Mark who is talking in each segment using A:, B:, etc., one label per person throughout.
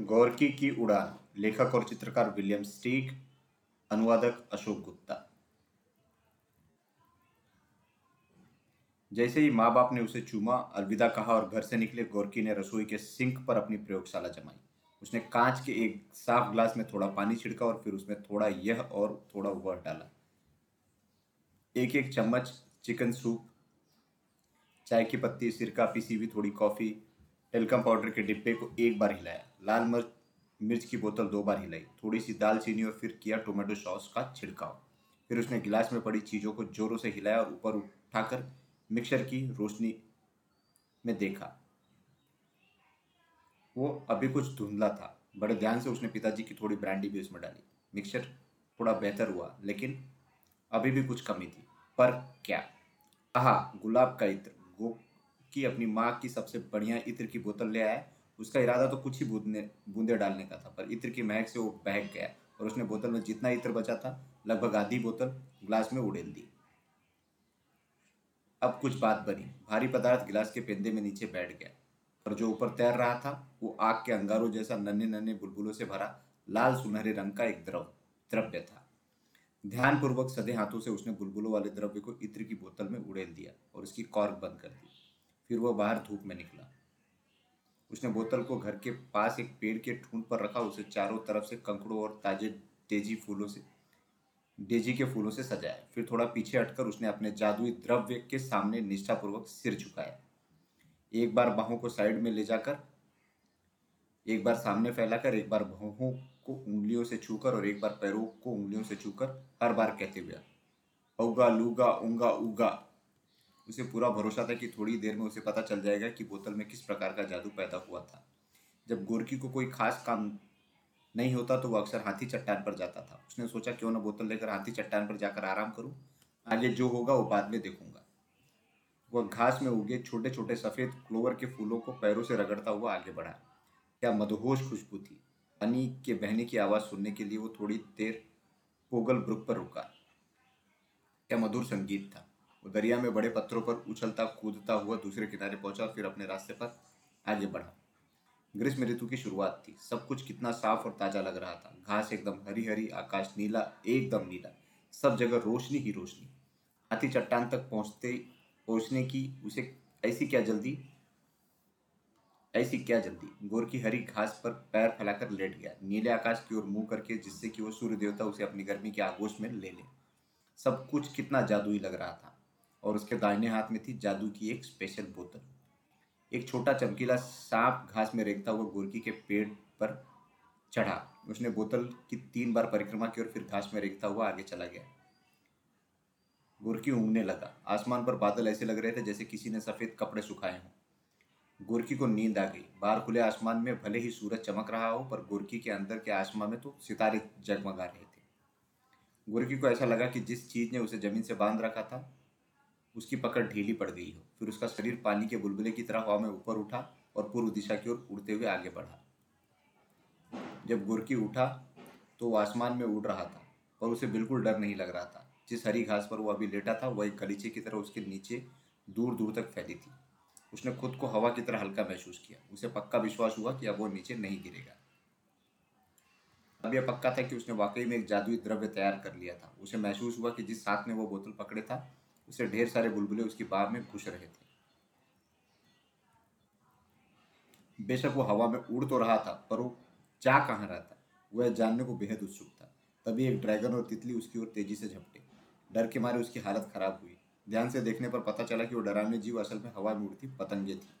A: गोरकी की उड़ान। लेखक और चित्रकार विलियम स्टीक, अनुवादक अशोक गुप्ता। जैसे ही माँ बाप ने उसे चूमा, अलविदा कहा और घर से निकले, गोरकी ने रसोई के सिंक पर अपनी प्रयोगशाला जमाई। उसने कांच के एक साफ़ ग्लास में थोड़ा पानी छिड़का और फिर उसमें थोड़ा यह और थोड़ा वह डाला। एक एक चम्मच चिकन सूप, चाय की पत्ती, सिरका, पीसी हुई थोड़ी कॉफ़ी टेलकम पाउडर के डिब्बे को एक बार हिलाया। लाल मिर्च मिर्च की बोतल दो बार हिलाई। थोड़ी सी दालचीनी और फिर किया टोमेटो सॉस का छिड़काव। फिर उसने गिलास में पड़ी चीज़ों को जोरों से हिलाया और ऊपर उठाकर मिक्सर की रोशनी में देखा। वो अभी कुछ धुंधला था। बड़े ध्यान से उसने पिताजी की थोड़ी ब्रांडी भी उसमें डाली। मिक्सर थोड़ा बेहतर हुआ, लेकिन अभी भी कुछ कमी थी। पर क्या? आहा, गुलाब का इत्र। गो की अपनी माँ की सबसे बढ़िया इत्र की बोतल ले आया। उसका इरादा तो कुछ ही बूंदने बूंदे डालने का था, पर इत्र की महक से वो बहक गया और उसने बोतल में जितना इत्र बचा था, लगभग आधी बोतल ग्लास में उड़ेल दी। अब कुछ बात बनी। भारी पदार्थ गिलास के पेंदे में नीचे बैठ गया और जो ऊपर तैर रहा था, वो आग के अंगारों जैसा नन्हे नन्हे बुलबुलों से भरा, लाल सुनहरे रंग का एक द्रव, द्रव्य था। ध्यानपूर्वक सदे हाथों से उसने बुलबुलों वाले द्रव्य को इत्र की बोतल में उड़ेल दिया और उसकी कॉर्क बंद कर दी। फिर वह बाहर धूप में निकला। उसने बोतल को घर के पास एक पेड़ के ठूंठ पर रखा, उसे चारों तरफ़ से कंकड़ों और ताजे डेजी फूलों से, डेजी के फूलों से सजाया। फिर थोड़ा पीछे हटकर उसने अपने जादुई द्रव्य के सामने निष्ठापूर्वक सिर झुकाया। एक बार बाहों को साइड में ले जाकर, एक बार सामने फैलाकर, एक बार बाहों को उंगलियों से छूकर और एक बार पैरों को उंगलियों से छूकर, हर बार कहते हुए उगा लूगा उंगा उगा उसे पूरा भरोसा था कि थोड़ी देर में उसे पता चल जाएगा कि बोतल में किस प्रकार का जादू पैदा हुआ था। जब गोरकी को कोई खास काम नहीं होता तो वह अक्सर हाथी चट्टान पर जाता था। उसने सोचा, क्यों ना बोतल लेकर हाथी चट्टान पर जाकर आराम करूँ? आगे जो होगा वो बाद में देखूँगा। वह घास में उगे छोटे छोटे सफ़ेद क्लोवर के फूलों को पैरों से रगड़ता हुआ आगे बढ़ा। क्या मदहोश खुशबू थी। पानी के बहने की आवाज़ सुनने के लिए वो थोड़ी देर पोगल ब्रुक पर रुका। क्या मधुर संगीत था। वो दरिया में बड़े पत्थरों पर उछलता, कूदता हुआ दूसरे किनारे पहुँचा और फिर अपने रास्ते पर आगे बढ़ा। ग्रीष्म ऋतु की शुरुआत थी। सब कुछ कितना साफ़ और ताज़ा लग रहा था। घास एकदम हरी हरी आकाश नीला, एकदम नीला। सब जगह रोशनी ही रोशनी। हाथी चट्टान तक पहुँचते, पहुँचने की उसे ऐसी क्या जल्दी, ऐसी क्या जल्दी? गोर की हरी घास पर पैर फैलाकर लेट गया। नीले आकाश की ओर मुँह करके जिससे कि वो सूर्य देवता उसे अपनी गर्मी के आगोश में ले ले। सब कुछ कितना जादुई लग रहा था। और उसके दाहिने हाथ में थी जादू की एक स्पेशल बोतल। एक छोटा चमकीला सांप घास में रेखता हुआ गोरकी के पेड़ पर चढ़ा। उसने बोतल की तीन बार परिक्रमा की और फिर घास में रेखता हुआ आगे चला गया। गोरकी ऊँगने लगा। आसमान पर बादल ऐसे लग रहे थे जैसे किसी ने सफ़ेद कपड़े सुखाए हों। गोरकी को नींद आ गई। बाहर खुले आसमान में भले ही सूरज चमक रहा हो, पर गोरकी के अंदर के आसमान में तो सितारे जगमगा रहे थे। गोरकी को ऐसा लगा कि जिस चीज़ ने उसे ज़मीन से बाँध रखा था उसकी पकड़ ढीली पड़ गई हो। फिर उसका शरीर पानी के बुलबुले की तरह हवा में ऊपर उठा और पूर्व दिशा की ओर उड़ते हुए आगे बढ़ा। जब गुरकी उठा तो वो आसमान में उड़ रहा था पर उसे बिल्कुल डर नहीं लग रहा था। जिस हरी घास पर वो अभी लेटा था, वह एक गलीचे की तरह उसके नीचे दूर दूर तक फैली थी। उसने खुद को हवा की तरह हल्का महसूस किया। उसे पक्का विश्वास हुआ कि अब वो नीचे नहीं गिरेगा। अब यह पक्का था कि उसने वाकई में एक जादुई द्रव्य तैयार कर लिया था। उसे महसूस हुआ कि जिस हाथ में वो बोतल पकड़े था उसे ढेर सारे बुलबुले उसकी बाह में घुस रहे थे। बेशक वो हवा में उड़ तो रहा था, पर वो जा कहाँ रहा था? वह जानने को बेहद उत्सुक था। तभी एक ड्रैगन और तितली उसकी ओर तेज़ी से झपटे। डर के मारे उसकी हालत खराब हुई। ध्यान से देखने पर पता चला कि वो डरावने जीव असल में हवा में उड़ती पतंगे थी।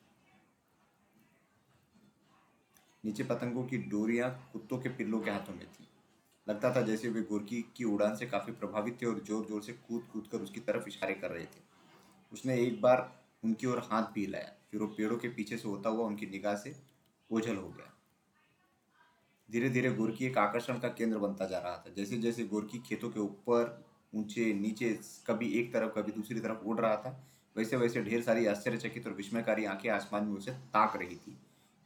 A: नीचे पतंगों की डोरियाँ कुत्तों के पिल्लों के हाथों में थी। लगता था जैसे वे गोरकी की उड़ान से काफ़ी प्रभावित थे और ज़ोर ज़ोर से कूद कूद कर उसकी तरफ़ इशारे कर रहे थे। उसने एक बार उनकी ओर हाथ भी हिलाया, फिर वो पेड़ों के पीछे से होता हुआ उनकी निगाह से ओझल हो गया। धीरे धीरे गोरकी एक आकर्षण का केंद्र बनता जा रहा था। जैसे जैसे गोरकी खेतों के ऊपर, ऊँचे, नीचे, कभी एक तरफ़, कभी दूसरी तरफ़ उड़ रहा था वैसे वैसे ढेर सारी आश्चर्यचकित और विस्मयकारी आँखें आसमान में उसे ताक रही थी।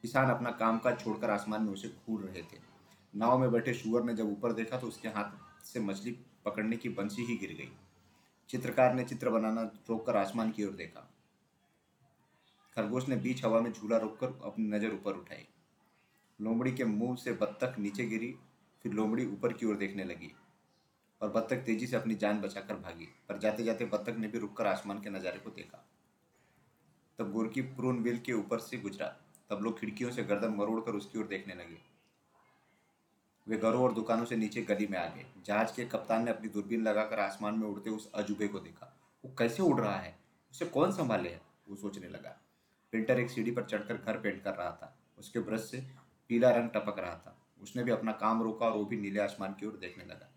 A: किसान अपना काम काज छोड़कर आसमान में उसे घूर रहे थे। नाव में बैठे शुअर ने जब ऊपर देखा तो उसके हाथ से मछली पकड़ने की बंसी ही गिर गई। चित्रकार ने चित्र बनाना रोककर आसमान की ओर देखा। खरगोश ने बीच हवा में झूला रोककर अपनी नज़र ऊपर उठाई। लोमड़ी के मुँह से बत्तख नीचे गिरी, फिर लोमड़ी ऊपर की ओर देखने लगी और बत्तख तेज़ी से अपनी जान बचाकर भागी, पर जाते जाते बत्तख ने भी रुककर आसमान के नज़ारे को देखा। तब गोरकी प्रून बिल के ऊपर से गुजरा। तब लोग खिड़कियों से गर्दन मरोड़ कर उसकी ओर देखने लगे। वे घरों और दुकानों से नीचे गली में आ गए। जहाज़ के कप्तान ने अपनी दूरबीन लगाकर आसमान में उड़ते उस अजूबे को देखा। वो कैसे उड़ रहा है? उसे कौन संभाले है? वो सोचने लगा। पेंटर एक सीढ़ी पर चढ़कर घर पेंट कर रहा था। उसके ब्रश से पीला रंग टपक रहा था। उसने भी अपना काम रोका और वो भी नीले आसमान की ओर देखने लगा।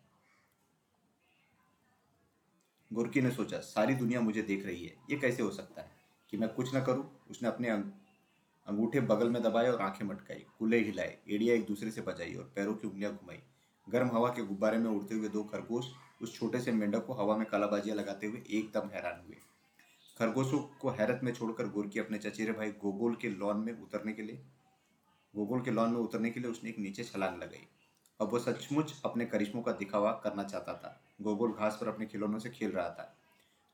A: गुरकी ने सोचा, सारी दुनिया मुझे देख रही है। ये कैसे हो सकता है कि मैं कुछ ना करूँ? उसने अपने अंगूठे बगल में दबाए और आँखें मटकाई। कुल्ले हिलाए, एड़िया एक दूसरे से बजाई और पैरों की उंगलियाँ घुमाई। गर्म हवा के गुब्बारे में उड़ते हुए दो खरगोश उस छोटे से मेंढक को हवा में कालाबाजियाँ लगाते हुए एकदम हैरान हुए। खरगोशों को हैरत में छोड़कर गोरकी अपने चचेरे भाई गोगोल के लॉन में उतरने के लिए गोगोल के लॉन में उतरने के लिए उसने एक नीचे छलांग लगाई। अब वो सचमुच अपने करिश्मों का दिखावा करना चाहता था। गोगोल घास पर अपने खिलौनों से खेल रहा था।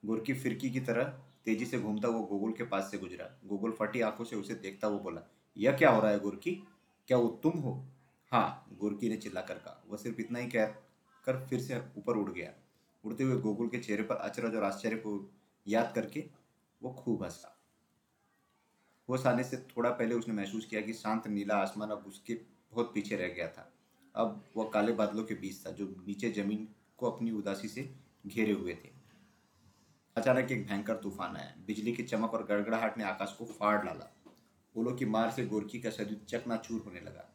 A: गोरकी फिरकी की तरह तेज़ी से घूमता वो गोगुल के पास से गुजरा। गोगुल फटी आँखों से उसे देखता वो बोला, यह क्या हो रहा है गुरकी? क्या वो तुम हो? हाँ गुरकी ने चिल्ला कर कहा। वह सिर्फ़ इतना ही कह कर फिर से ऊपर उड़ गया। उड़ते हुए गोगुल के चेहरे पर अचरज और आश्चर्य को याद करके वो खूब हंसा वो आने से थोड़ा पहले उसने महसूस किया कि शांत, नीला आसमान अब उसके बहुत पीछे रह गया था। अब वह काले बादलों के बीच था, जो नीचे ज़मीन को अपनी उदासी से घेरे हुए थे। अचानक एक भयंकर तूफ़ान आया। बिजली की चमक और गड़गड़ाहट ने आकाश को फाड़ डाला। ओलों की मार से गोरकी का शरीर चकनाचूर होने लगा।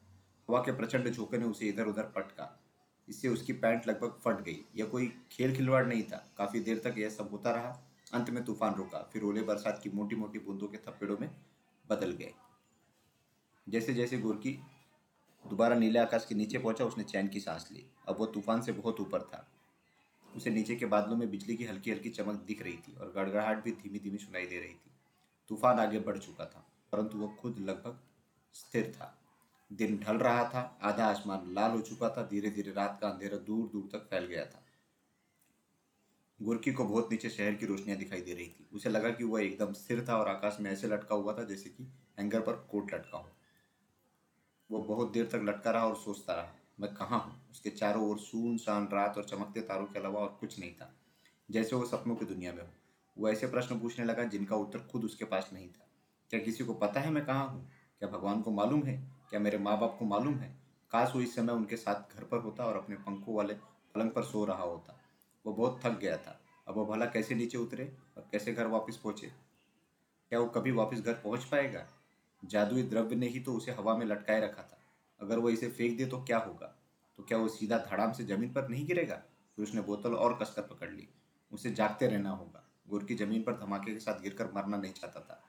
A: हवा के प्रचंड झोंके ने उसे इधर उधर पटका। इससे उसकी पैंट लगभग फट गई। यह कोई खेल खिलवाड़ नहीं था। काफ़ी देर तक यह सब होता रहा। अंत में तूफ़ान रुका। फिर ओले बरसात की मोटी मोटी बूंदों के थप्पेड़ों में बदल गए। जैसे जैसे गोरकी दोबारा नीले आकाश के नीचे पहुँचा, उसने चैन की सांस ली। अब वो तूफ़ान से बहुत ऊपर था। उसे नीचे के बादलों में बिजली की हल्की हल्की चमक दिख रही थी और गड़गड़ाहट भी धीमी धीमी सुनाई दे रही थी। तूफ़ान आगे बढ़ चुका था, परंतु वह खुद लगभग स्थिर था। दिन ढल रहा था, आधा आसमान लाल हो चुका था धीरे धीरे रात का अंधेरा दूर दूर तक फैल गया था। गुरकी को बहुत नीचे शहर की रोशनियाँ दिखाई दे रही थी। उसे लगा कि वह एकदम स्थिर था और आकाश में ऐसे लटका हुआ था जैसे कि हैंगर पर कोट लटका हो। वो बहुत देर तक लटका रहा और सोचता रहा। मैं कहाँ हूँ? उसके चारों ओर सुनसान रात और चमकते तारों के अलावा और कुछ नहीं था। जैसे वो सपनों की दुनिया में हो। वो ऐसे प्रश्न पूछने लगा जिनका उत्तर खुद उसके पास नहीं था। क्या किसी को पता है मैं कहाँ हूँ? क्या भगवान को मालूम है? क्या मेरे माँ बाप को मालूम है? काश वो इस समय उनके साथ घर पर होता और अपने पंखों वाले पलंग पर सो रहा होता। वो बहुत थक गया था। अब वो भला कैसे नीचे उतरे और कैसे घर वापस पहुँचे? क्या वो कभी वापस घर पहुँच पाएगा? जादुई द्रव्य ने ही तो उसे हवा में लटकाए रखा था। अगर वो इसे फेंक दे तो क्या होगा? तो क्या वो सीधा धड़ाम से ज़मीन पर नहीं गिरेगा? फिर उसने बोतल और कसकर पकड़ ली। उसे जागते रहना होगा। गोरकी ज़मीन पर धमाके के साथ गिरकर मरना नहीं चाहता था।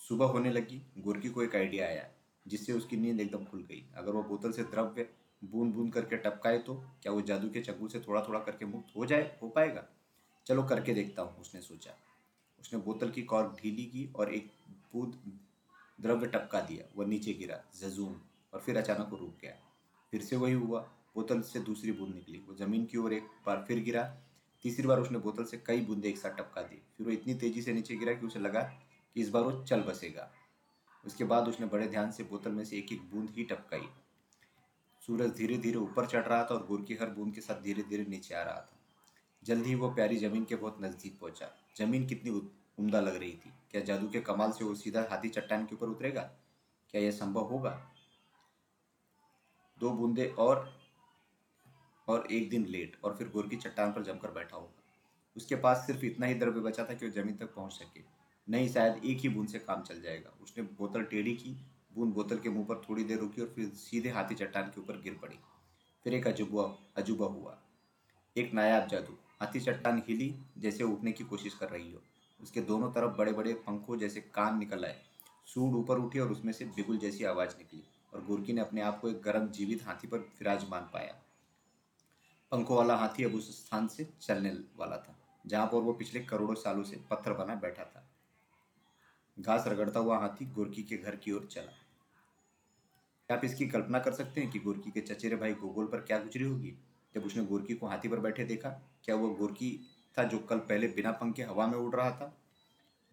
A: सुबह होने लगी। गोरकी को एक आइडिया आया, जिससे उसकी नींद एकदम खुल गई। अगर वो बोतल से द्रव्य बूंद बूंद करके टपकाए तो क्या वो जादू के चक्कू से थोड़ा थोड़ा करके मुक्त हो जाए, हो पाएगा? चलो करके देखता हूँ, उसने सोचा। उसने बोतल की कॉर्क ढीली की और एक बूंद द्रव्य टपका दिया। वह नीचे गिरा। जजूम। और फिर अचानक वो रुक गया। फिर से वही हुआ। बोतल से दूसरी बूंद निकली। वो ज़मीन की ओर एक बार फिर गिरा। तीसरी बार उसने बोतल से कई बूंदे एक साथ टपका दी। फिर वो इतनी तेज़ी से नीचे गिरा कि उसे लगा कि इस बार वो चल बसेगा। उसके बाद उसने बड़े ध्यान से बोतल में से एक एक बूंद ही टपकाई। सूरज धीरे धीरे ऊपर चढ़ रहा था और गुर की हर बूंद के साथ धीरे धीरे नीचे आ रहा था। जल्द ही वो प्यारी ज़मीन के बहुत नज़दीक पहुँचा। ज़मीन कितनी उम्दा लग रही थी। क्या जादू के कमाल से वो सीधा हाथी चट्टान के ऊपर उतरेगा? क्या यह संभव होगा? दो बूंदे और और एक दिन लेट, और फिर गोर की चट्टान पर जमकर बैठा होगा। उसके पास सिर्फ़ इतना ही द्रव्य बचा था कि वो ज़मीन तक पहुँच सके। नहीं, शायद एक ही बूंद से काम चल जाएगा। उसने बोतल टेढ़ी की, बूंद बोतल के मुँह पर थोड़ी देर रुकी और फिर सीधे हाथी चट्टान के ऊपर गिर पड़ी। फिर एक अजूबा अजूबा हुआ। एक नायाब जादू। हाथी चट्टान हिली जैसे उठने की कोशिश कर रही हो। उसके दोनों तरफ़ बड़े बड़े पंखों जैसे कान निकल आए। सूंड ऊपर उठी और उसमें से बिगुल जैसी आवाज़ निकली। और गुरकी ने अपने आप को एक गर्म, जीवित हाथी पर विराजमान पाया। पंखों वाला हाथी अब उस स्थान से चलने वाला था, जहाँ पर वो पिछले करोड़ों सालों से पत्थर बना बैठा था। घास रगड़ता हुआ हाथी गुरकी के घर की ओर चला। आप इसकी कल्पना कर सकते हैं कि गोरकी के चचेरे भाई गोगोल पर क्या गुजरी होगी? जब उसने गोरकी को हाथी पर बैठे देखा, क्या वो गोरकी था जो कल पहले बिना पंख के हवा में उड़ रहा था?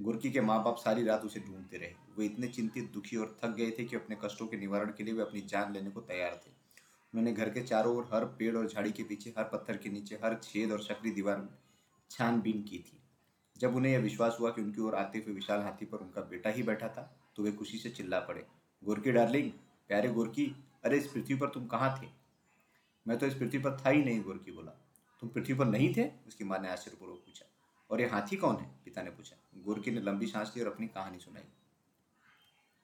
A: गुरकी के माँ बाप सारी रात उसे ढूंढते रहे। वे इतने चिंतित, दुखी और थक गए थे कि अपने कष्टों के निवारण के लिए वे अपनी जान लेने को तैयार थे। उन्होंने घर के चारों ओर हर पेड़ और झाड़ी के पीछे, हर पत्थर के नीचे, हर छेद और शकरी दीवार में छानबीन की थी। जब उन्हें यह विश्वास हुआ कि उनकी ओर आते हुए विशाल हाथी पर उनका बेटा ही बैठा था तो वे खुशी से चिल्ला पड़े। गोरकी, डार्लिंग, प्यारे गोरकी, अरे इस पृथ्वी पर तुम कहाँ थे? मैं तो इस पृथ्वी पर था ही नहीं, गोरकी बोला। तुम पृथ्वी पर नहीं थे? उसकी माँ ने आश्चर्यपूर्वक पूछा। और ये हाथी कौन है? पिता ने पूछा। गोरकी ने लंबी सांस ली और अपनी कहानी सुनाई।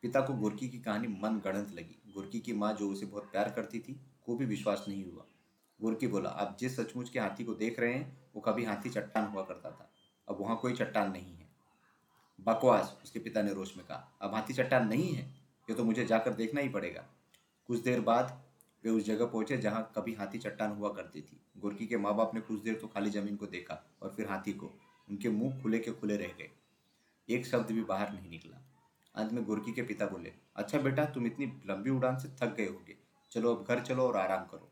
A: पिता को गोरकी की कहानी मन गणत लगी। गोरकी की माँ जो उसे बहुत प्यार करती थी को भी विश्वास नहीं हुआ। गोरकी बोला, आप जिस सचमुच के हाथी को देख रहे हैं, वो कभी हाथी चट्टान हुआ करता था। अब वहाँ कोई चट्टान नहीं है। बकवास, उसके पिता ने रोश में कहा। अब हाथी चट्टान नहीं है? ये तो मुझे जाकर देखना ही पड़ेगा। कुछ देर बाद वे उस जगह पहुँचे जहाँ कभी हाथी चट्टान हुआ करती थी। गोरकी के माँ बाप ने कुछ देर तो खाली ज़मीन को देखा और फिर हाथी को उनके मुँह खुले के खुले रह गए। एक शब्द भी बाहर नहीं निकला। अंत में गुरकी के पिता बोले अच्छा बेटा, तुम इतनी लंबी उड़ान से थक गए होगे। चलो अब घर चलो और आराम करो।